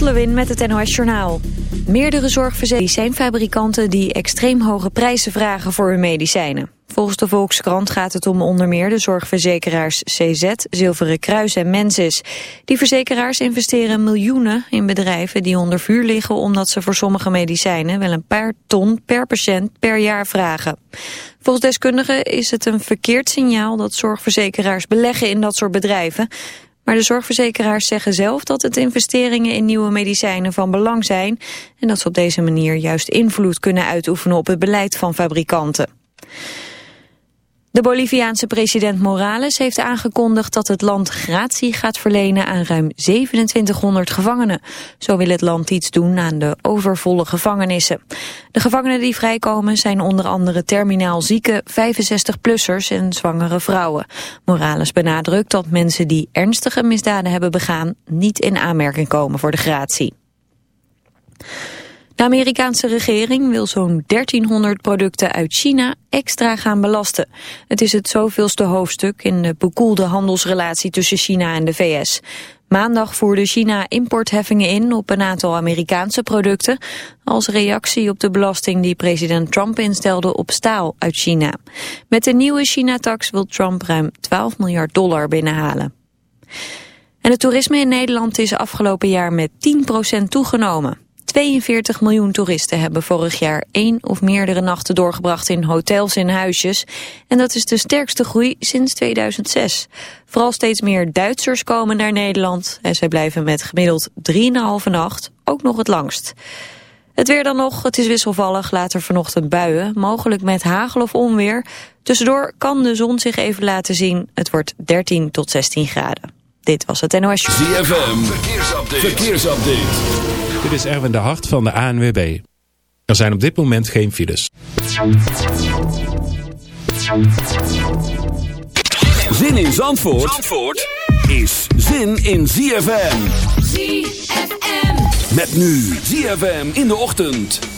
Lot Lewin met het NOS Journaal. Meerdere zorgverzekeraars zijn fabrikanten die extreem hoge prijzen vragen voor hun medicijnen. Volgens de Volkskrant gaat het om onder meer de zorgverzekeraars CZ, Zilveren Kruis en Mensis. Die verzekeraars investeren miljoenen in bedrijven die onder vuur liggen omdat ze voor sommige medicijnen wel een paar ton per patiënt per jaar vragen. Volgens deskundigen is het een verkeerd signaal dat zorgverzekeraars beleggen in dat soort bedrijven. Maar de zorgverzekeraars zeggen zelf dat het investeringen in nieuwe medicijnen van belang zijn en dat ze op deze manier juist invloed kunnen uitoefenen op het beleid van fabrikanten. De Boliviaanse president Morales heeft aangekondigd dat het land gratie gaat verlenen aan ruim 2700 gevangenen. Zo wil het land iets doen aan de overvolle gevangenissen. De gevangenen die vrijkomen zijn onder andere terminaal zieke 65-plussers en zwangere vrouwen. Morales benadrukt dat mensen die ernstige misdaden hebben begaan niet in aanmerking komen voor de gratie. De Amerikaanse regering wil zo'n 1300 producten uit China extra gaan belasten. Het is het zoveelste hoofdstuk in de bekoelde handelsrelatie tussen China en de VS. Maandag voerde China importheffingen in op een aantal Amerikaanse producten... als reactie op de belasting die president Trump instelde op staal uit China. Met de nieuwe China-tax wil Trump ruim 12 miljard dollar binnenhalen. En het toerisme in Nederland is afgelopen jaar met 10% toegenomen. 42 miljoen toeristen hebben vorig jaar één of meerdere nachten doorgebracht in hotels en huisjes. En dat is de sterkste groei sinds 2006. Vooral steeds meer Duitsers komen naar Nederland en zij blijven met gemiddeld 3,5 nacht ook nog het langst. Het weer dan nog, het is wisselvallig, later vanochtend buien, mogelijk met hagel of onweer. Tussendoor kan de zon zich even laten zien, het wordt 13 tot 16 graden. Dit was het NOS. ZFM, verkeersupdate. verkeersupdate. Dit is Erwin de Hart van de ANWB. Er zijn op dit moment geen files. Zin in Zandvoort, Zandvoort is zin in ZFM. ZFM. Met nu ZFM in de ochtend.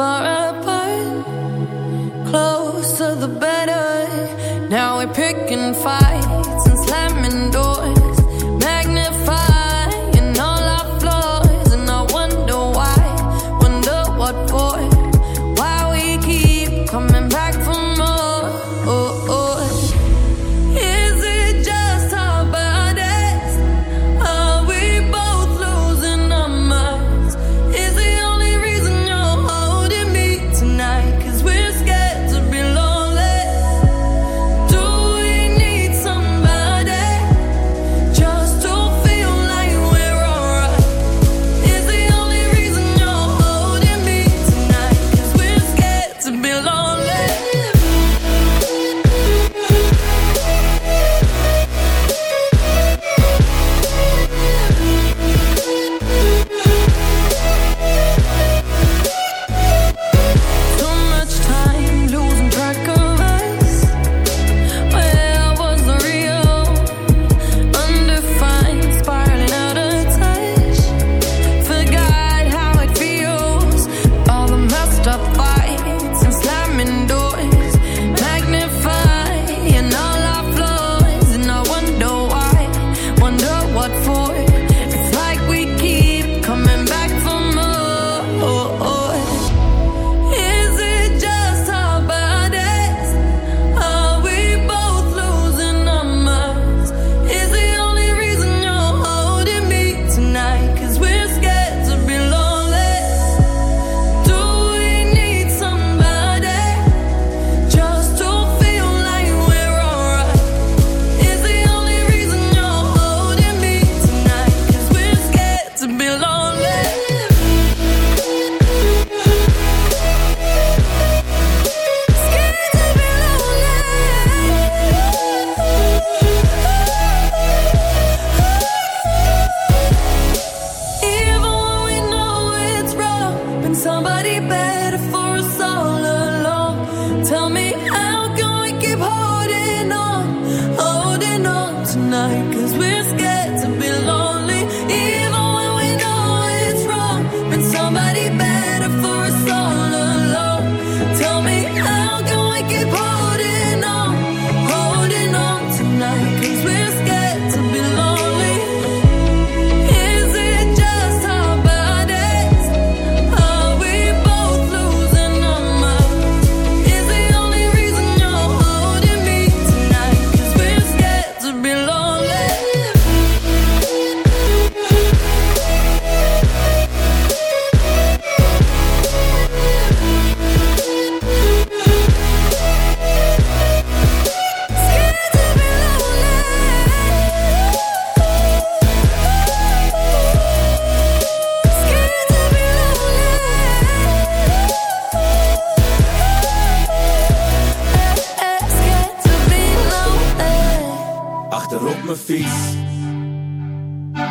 far away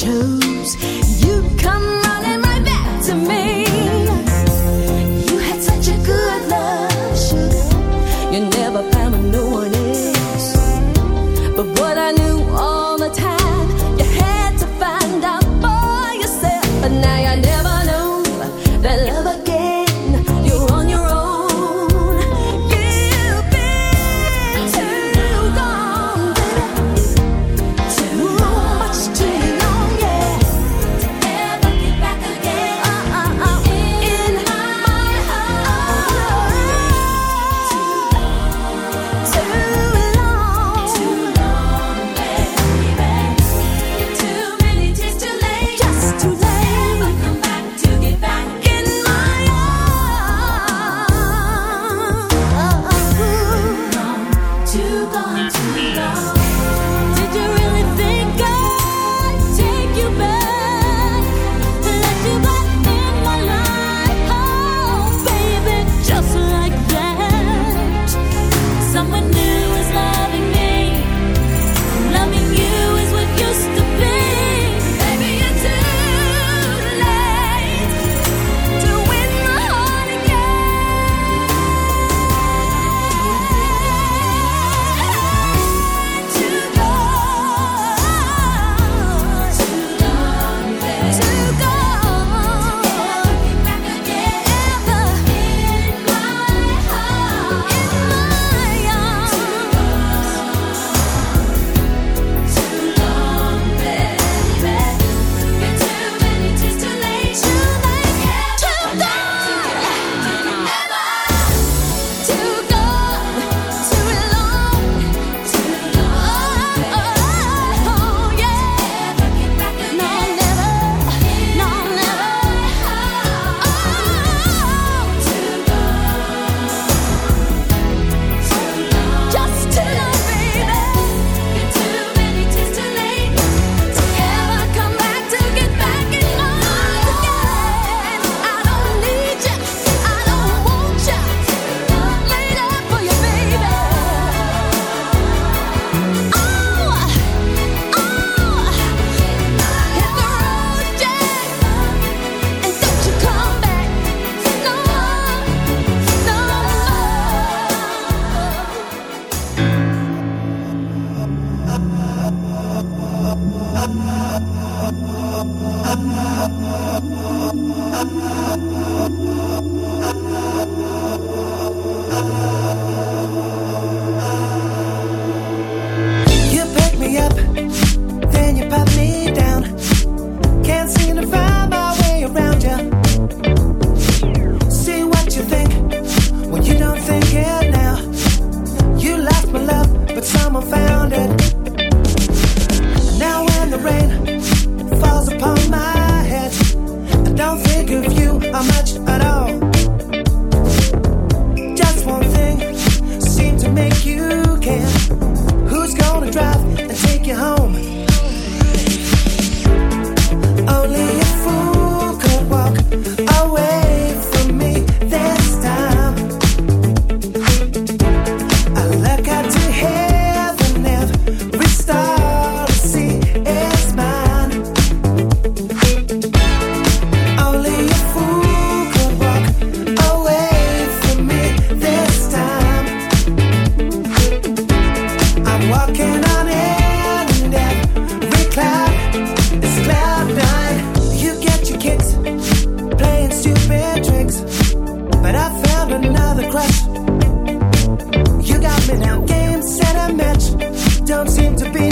秋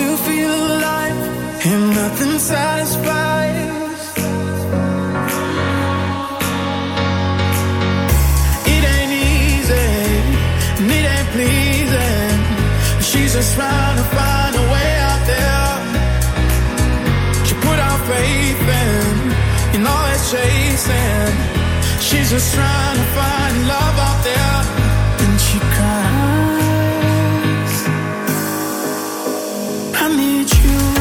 to feel alive, and nothing satisfies. It ain't easy, it ain't pleasing. She's just trying to find a way out there. She put faith in, all chasing. She's just trying to find love out there. you.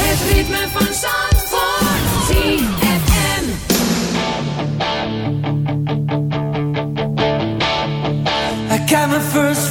Het ritme I got my first